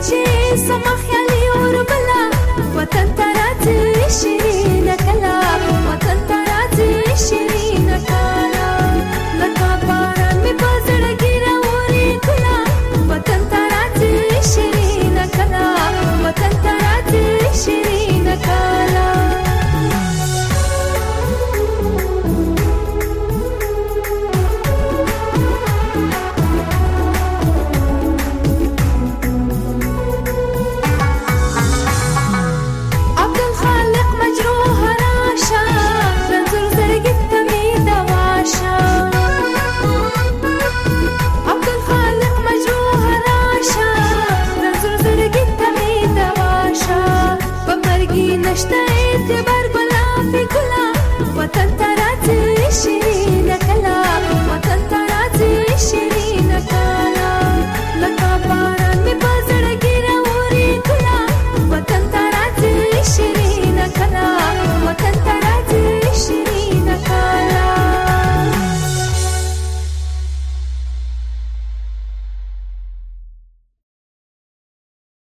تشي سمح يلي وربلا وتنترى تشي دشت اعتبار گلا فی گلا وطن